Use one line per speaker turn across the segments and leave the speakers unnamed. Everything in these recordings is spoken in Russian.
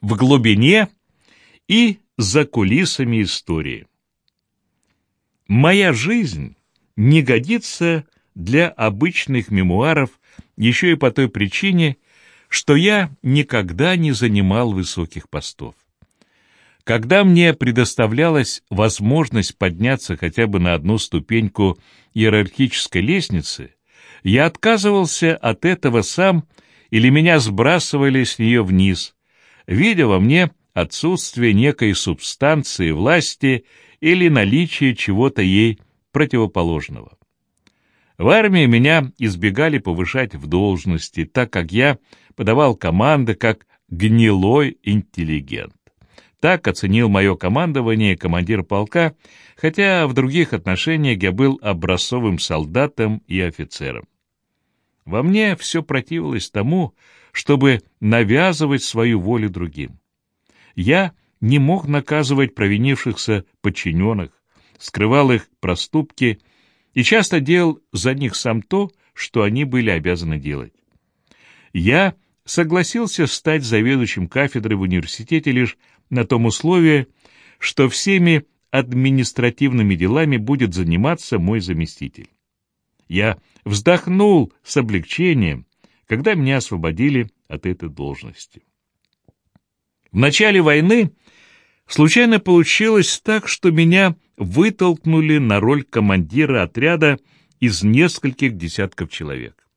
в глубине и за кулисами истории. Моя жизнь не годится для обычных мемуаров еще и по той причине, что я никогда не занимал высоких постов. Когда мне предоставлялась возможность подняться хотя бы на одну ступеньку иерархической лестницы, я отказывался от этого сам или меня сбрасывали с нее вниз, видя во мне отсутствие некой субстанции власти или наличие чего-то ей противоположного. В армии меня избегали повышать в должности, так как я подавал команды как гнилой интеллигент. Так оценил мое командование командир полка, хотя в других отношениях я был образцовым солдатом и офицером. Во мне все противилось тому, чтобы навязывать свою волю другим. Я не мог наказывать провинившихся подчиненных, скрывал их проступки и часто делал за них сам то, что они были обязаны делать. Я согласился стать заведующим кафедрой в университете лишь на том условии, что всеми административными делами будет заниматься мой заместитель. Я вздохнул с облегчением, когда меня освободили от этой должности. В начале войны случайно получилось так, что меня вытолкнули на роль командира отряда из нескольких десятков человек.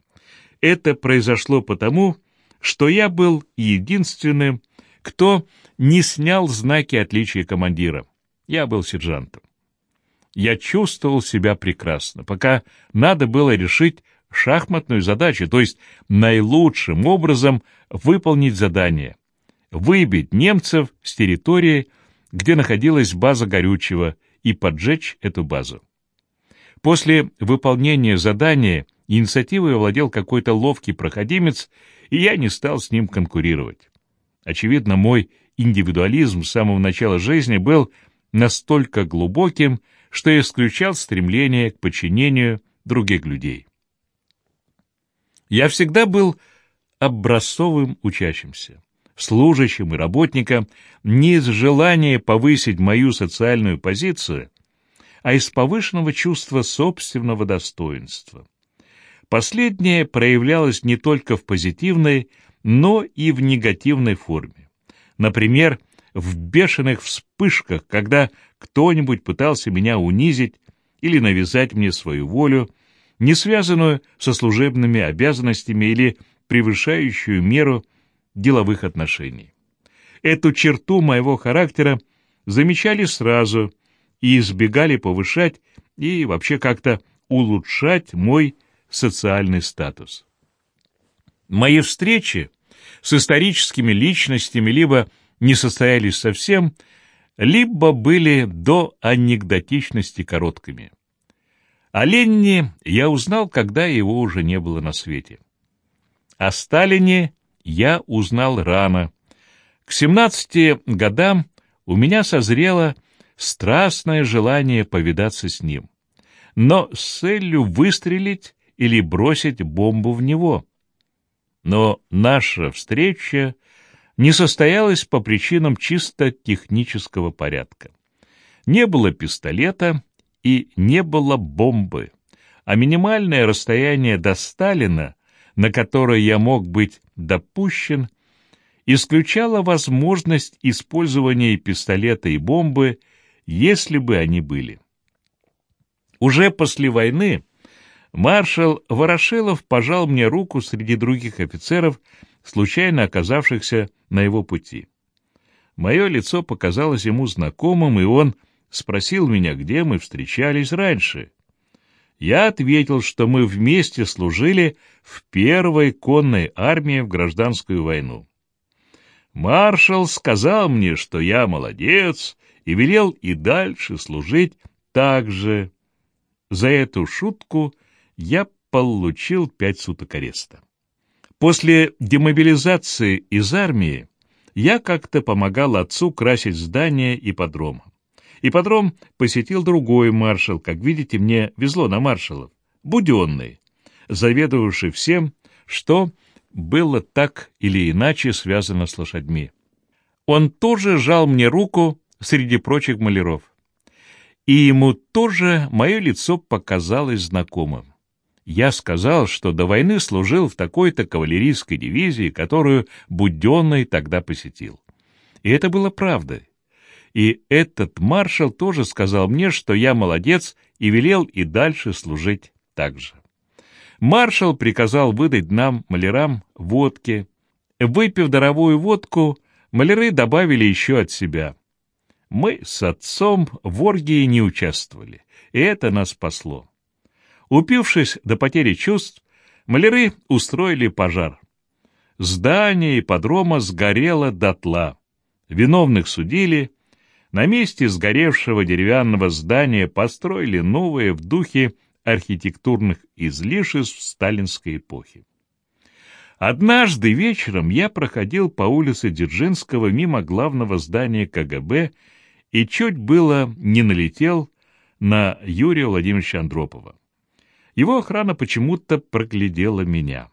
Это произошло потому, что я был единственным, кто не снял знаки отличия командира. Я был сержантом. Я чувствовал себя прекрасно, пока надо было решить шахматную задачу, то есть наилучшим образом выполнить задание, выбить немцев с территории, где находилась база горючего, и поджечь эту базу. После выполнения задания инициативой овладел какой-то ловкий проходимец, и я не стал с ним конкурировать. Очевидно, мой индивидуализм с самого начала жизни был настолько глубоким, что исключал стремление к подчинению других людей. Я всегда был образцовым учащимся, служащим и работником не из желания повысить мою социальную позицию, а из повышенного чувства собственного достоинства. Последнее проявлялось не только в позитивной, но и в негативной форме. Например, в бешеных вспышках, когда кто-нибудь пытался меня унизить или навязать мне свою волю, не связанную со служебными обязанностями или превышающую меру деловых отношений. Эту черту моего характера замечали сразу и избегали повышать и вообще как-то улучшать мой социальный статус. Мои встречи с историческими личностями либо не состоялись совсем, либо были до анекдотичности короткими. О Ленине я узнал, когда его уже не было на свете. О Сталине я узнал рано. К 17 годам у меня созрело страстное желание повидаться с ним, но с целью выстрелить или бросить бомбу в него. Но наша встреча не состоялась по причинам чисто технического порядка. Не было пистолета и не было бомбы, а минимальное расстояние до Сталина, на которое я мог быть допущен, исключало возможность использования пистолета и бомбы, если бы они были. Уже после войны маршал Ворошилов пожал мне руку среди других офицеров, случайно оказавшихся на его пути. Мое лицо показалось ему знакомым, и он спросил меня, где мы встречались раньше. Я ответил, что мы вместе служили в первой конной армии в гражданскую войну. Маршал сказал мне, что я молодец, и велел и дальше служить так же. За эту шутку я получил пять суток ареста. После демобилизации из армии я как-то помогал отцу красить здание ипподрома. Ипподром посетил другой маршал, как видите, мне везло на маршалов, Буденный, заведовавший всем, что было так или иначе связано с лошадьми. он тоже жал мне руку среди прочих маляров. И ему тоже мое лицо показалось знакомым. Я сказал, что до войны служил в такой-то кавалерийской дивизии, которую Буденный тогда посетил. И это было правдой. И этот маршал тоже сказал мне, что я молодец и велел и дальше служить так же. Маршал приказал выдать нам, малярам, водки. Выпив даровую водку, маляры добавили еще от себя. Мы с отцом в оргии не участвовали, и это нас спасло. Упившись до потери чувств, маляры устроили пожар. Здание ипподрома сгорело дотла. Виновных судили. На месте сгоревшего деревянного здания построили новое в духе архитектурных излишеств сталинской эпохи. Однажды вечером я проходил по улице Дзержинского мимо главного здания КГБ и чуть было не налетел на Юрия Владимировича Андропова. Его охрана почему-то проглядела меня.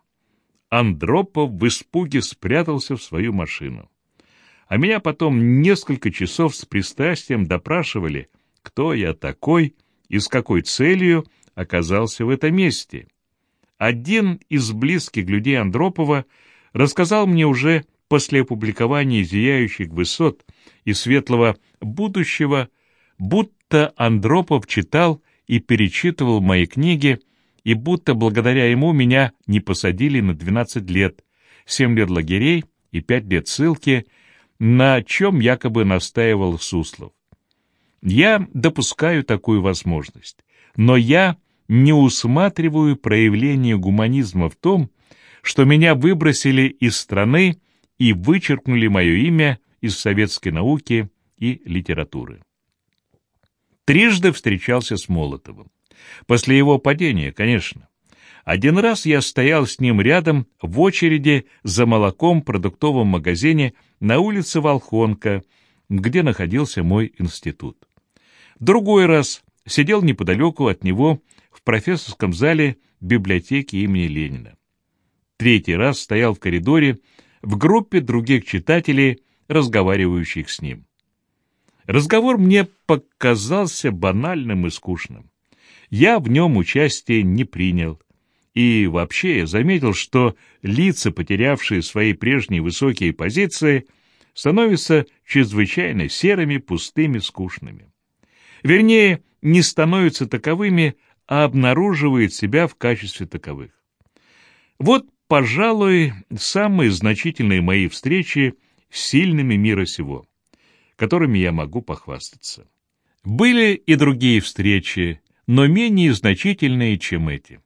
Андропов в испуге спрятался в свою машину. А меня потом несколько часов с пристрастием допрашивали, кто я такой и с какой целью оказался в этом месте. Один из близких людей Андропова рассказал мне уже после опубликования «Зияющих высот» и «Светлого будущего», будто Андропов читал и перечитывал мои книги, и будто благодаря ему меня не посадили на 12 лет, 7 лет лагерей и 5 лет ссылки, на чем якобы настаивал Суслов. Я допускаю такую возможность, но я не усматриваю проявление гуманизма в том, что меня выбросили из страны и вычеркнули мое имя из советской науки и литературы. Трижды встречался с Молотовым. После его падения, конечно. Один раз я стоял с ним рядом в очереди за молоком в продуктовом магазине на улице Волхонка, где находился мой институт. Другой раз сидел неподалеку от него в профессорском зале библиотеки имени Ленина. Третий раз стоял в коридоре в группе других читателей, разговаривающих с ним. Разговор мне показался банальным и скучным. Я в нем участия не принял. И вообще заметил, что лица, потерявшие свои прежние высокие позиции, становятся чрезвычайно серыми, пустыми, скучными. Вернее, не становятся таковыми, а обнаруживают себя в качестве таковых. Вот, пожалуй, самые значительные мои встречи с сильными мира сего которыми я могу похвастаться. Были и другие встречи, но менее значительные, чем эти.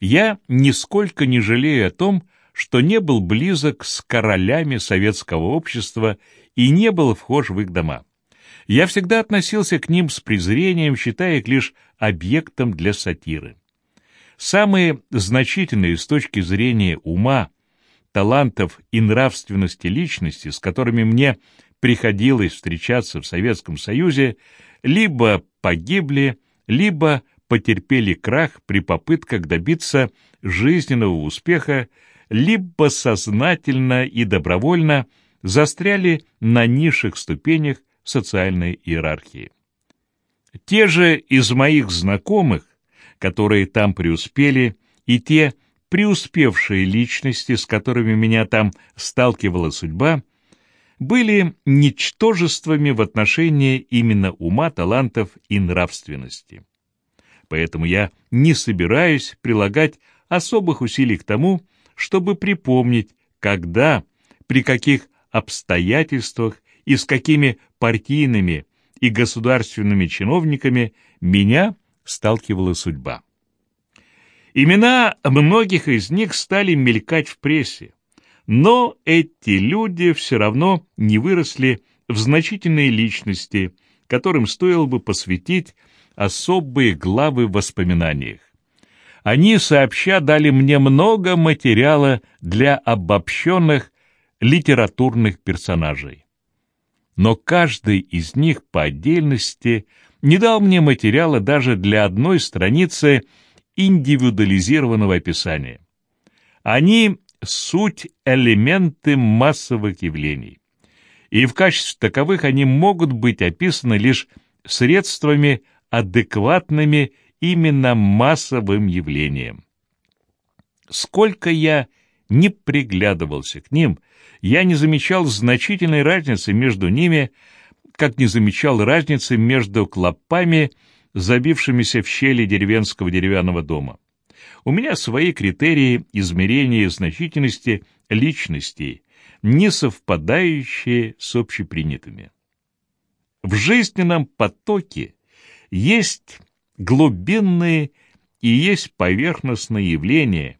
Я нисколько не жалею о том, что не был близок с королями советского общества и не был вхож в их дома. Я всегда относился к ним с презрением, считая их лишь объектом для сатиры. Самые значительные с точки зрения ума, талантов и нравственности личности, с которыми мне приходилось встречаться в Советском Союзе, либо погибли, либо потерпели крах при попытках добиться жизненного успеха, либо сознательно и добровольно застряли на низших ступенях социальной иерархии. Те же из моих знакомых, которые там преуспели, и те преуспевшие личности, с которыми меня там сталкивала судьба, были ничтожествами в отношении именно ума, талантов и нравственности. Поэтому я не собираюсь прилагать особых усилий к тому, чтобы припомнить, когда, при каких обстоятельствах и с какими партийными и государственными чиновниками меня сталкивала судьба. Имена многих из них стали мелькать в прессе, но эти люди все равно не выросли в значительные личности, которым стоило бы посвятить особые главы в воспоминаниях. Они сообща дали мне много материала для обобщенных литературных персонажей. Но каждый из них по отдельности не дал мне материала даже для одной страницы индивидуализированного описания. Они суть элементы массовых явлений. и в качестве таковых они могут быть описаны лишь средствами, адекватными именно массовым явлениям. Сколько я не приглядывался к ним, я не замечал значительной разницы между ними, как не замечал разницы между клопами, забившимися в щели деревенского деревянного дома. У меня свои критерии измерения значительности личностей, не совпадающие с общепринятыми. В жизненном потоке есть глубинные и есть поверхностные явления,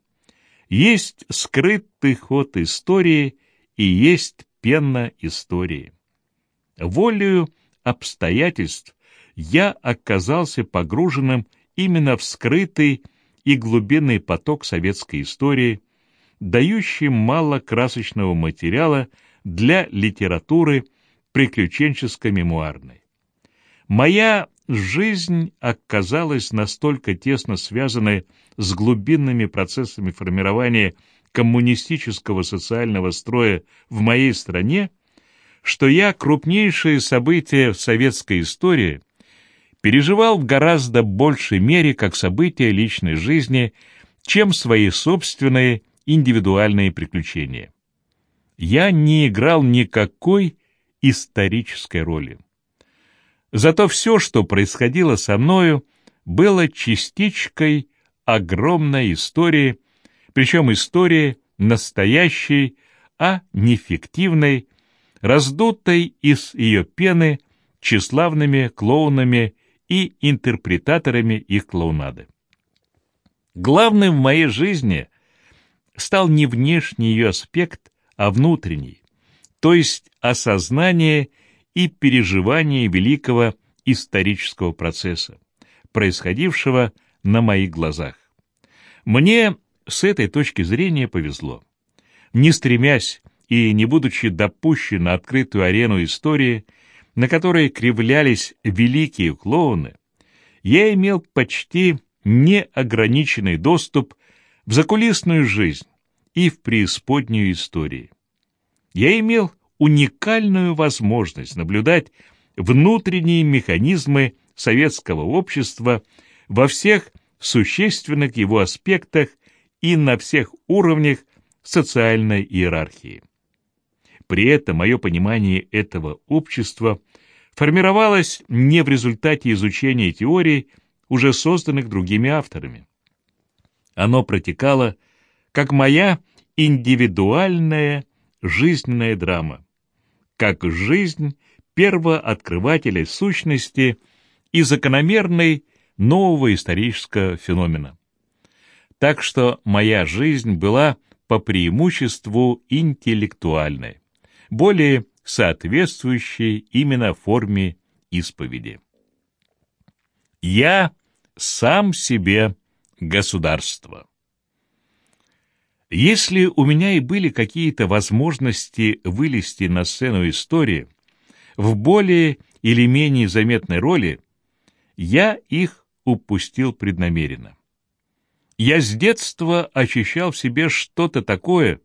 есть скрытый ход истории и есть пена истории. Волею обстоятельств я оказался погруженным именно в скрытый и глубинный поток советской истории, дающий мало красочного материала для литературы приключенческо-мемуарной. Моя жизнь оказалась настолько тесно связанной с глубинными процессами формирования коммунистического социального строя в моей стране, что я крупнейшие события в советской истории переживал в гораздо большей мере как события личной жизни, чем свои собственные индивидуальные приключения. Я не играл никакой исторической роли. Зато все, что происходило со мною, было частичкой огромной истории, причем истории настоящей, а не фиктивной, раздутой из ее пены тщеславными клоунами и интерпретаторами их клоунады. Главным в моей жизни стал не внешний ее аспект, а внутренний, то есть осознание и переживание великого исторического процесса, происходившего на моих глазах. Мне с этой точки зрения повезло. Не стремясь и не будучи допущен на открытую арену истории, на которой кривлялись великие клоуны, я имел почти неограниченный доступ в закулисную жизнь и в преисподнюю истории. Я имел уникальную возможность наблюдать внутренние механизмы советского общества во всех существенных его аспектах и на всех уровнях социальной иерархии. При этом мое понимание этого общества формировалось не в результате изучения теорий, уже созданных другими авторами. Оно протекало как моя индивидуальная жизненная драма, как жизнь первооткрывателя сущности и закономерной нового исторического феномена. Так что моя жизнь была по преимуществу интеллектуальной, более соответствующей именно форме исповеди. Я сам себе государство. Если у меня и были какие-то возможности вылезти на сцену истории в более или менее заметной роли, я их упустил преднамеренно. Я с детства ощущал в себе что-то такое,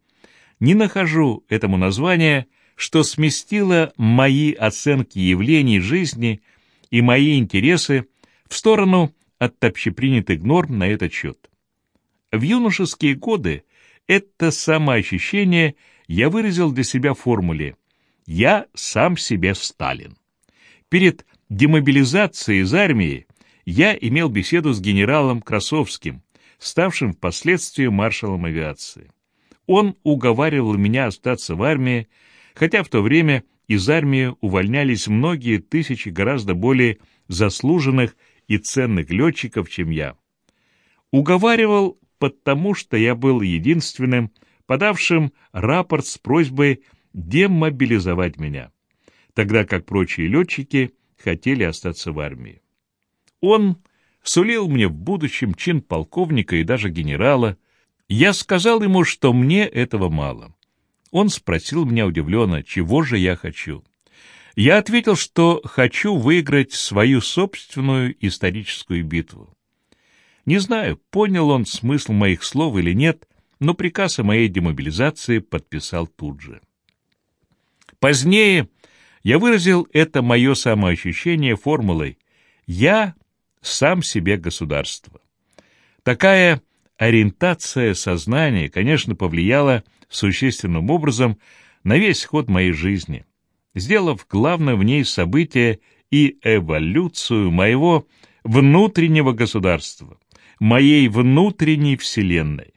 не нахожу этому названия, что сместило мои оценки явлений жизни и мои интересы в сторону от общепринятых норм на этот счет. В юношеские годы это самоощущение я выразил для себя в формуле «Я сам себе Сталин». Перед демобилизацией из армии я имел беседу с генералом Красовским, ставшим впоследствии маршалом авиации. Он уговаривал меня остаться в армии, хотя в то время из армии увольнялись многие тысячи гораздо более заслуженных и ценных летчиков, чем я. Уговаривал потому что я был единственным, подавшим рапорт с просьбой демобилизовать меня, тогда как прочие летчики хотели остаться в армии. Он сулил мне в будущем чин полковника и даже генерала. Я сказал ему, что мне этого мало. Он спросил меня удивленно, чего же я хочу. Я ответил, что хочу выиграть свою собственную историческую битву. Не знаю, понял он смысл моих слов или нет, но приказ о моей демобилизации подписал тут же. Позднее я выразил это мое самоощущение формулой «Я сам себе государство». Такая ориентация сознания, конечно, повлияла существенным образом на весь ход моей жизни, сделав главное в ней событие и эволюцию моего внутреннего государства, моей внутренней вселенной.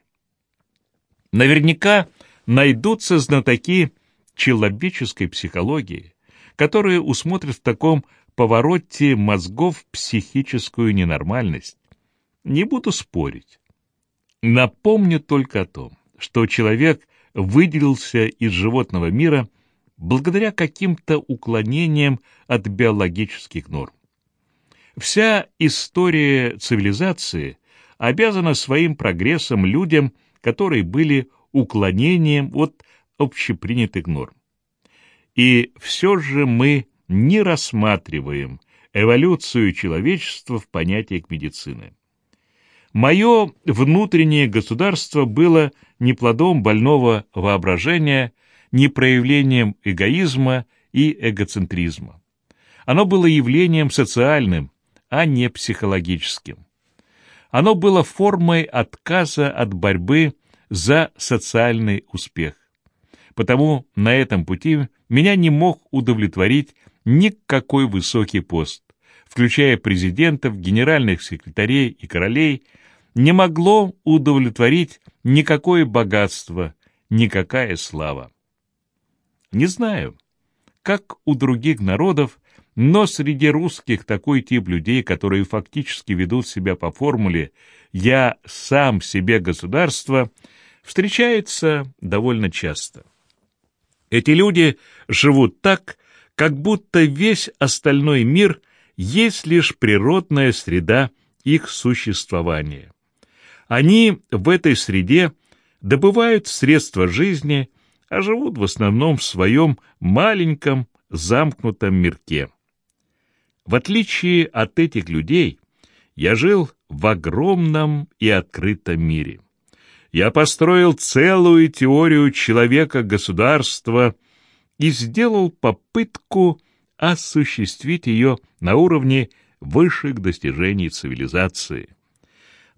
Наверняка найдутся знатоки человеческой психологии, которые усмотрят в таком повороте мозгов психическую ненормальность. Не буду спорить. Напомню только о том, что человек выделился из животного мира благодаря каким-то уклонениям от биологических норм. Вся история цивилизации обязана своим прогрессом людям, которые были уклонением от общепринятых норм. И все же мы не рассматриваем эволюцию человечества в понятиях медицины. Мое внутреннее государство было не плодом больного воображения, не проявлением эгоизма и эгоцентризма. Оно было явлением социальным, а не психологическим. Оно было формой отказа от борьбы за социальный успех. Потому на этом пути меня не мог удовлетворить никакой высокий пост, включая президентов, генеральных секретарей и королей, не могло удовлетворить никакое богатство, никакая слава. Не знаю, как у других народов, но среди русских такой тип людей, которые фактически ведут себя по формуле «я сам себе государство», встречается довольно часто. Эти люди живут так, как будто весь остальной мир есть лишь природная среда их существования. Они в этой среде добывают средства жизни, а живут в основном в своем маленьком замкнутом мирке. В отличие от этих людей, я жил в огромном и открытом мире. Я построил целую теорию человека-государства и сделал попытку осуществить ее на уровне высших достижений цивилизации.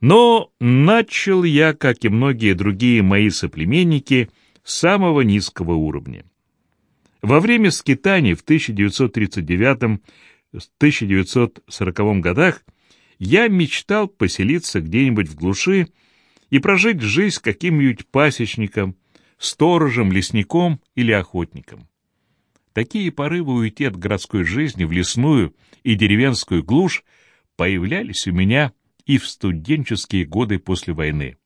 Но начал я, как и многие другие мои соплеменники, с самого низкого уровня. Во время скитаний в 1939-1940 годах я мечтал поселиться где-нибудь в глуши и прожить жизнь каким-нибудь пасечником, сторожем, лесником или охотником. Такие порывы уйти от городской жизни в лесную и деревенскую глушь появлялись у меня и в студенческие годы после войны.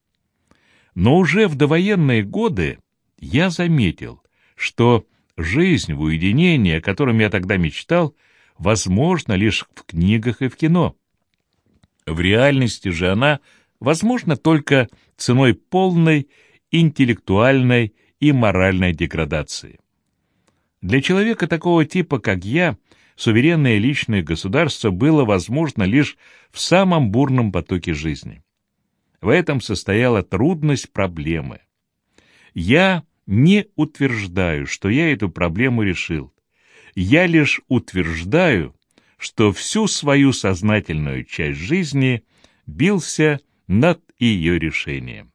Но уже в довоенные годы я заметил, что жизнь в уединении, о котором я тогда мечтал, возможна лишь в книгах и в кино. В реальности же она возможна только ценой полной интеллектуальной и моральной деградации. Для человека такого типа, как я, суверенное личное государство было возможно лишь в самом бурном потоке жизни. В этом состояла трудность проблемы. Я не утверждаю, что я эту проблему решил. Я лишь утверждаю, что всю свою сознательную часть жизни бился над ее решением.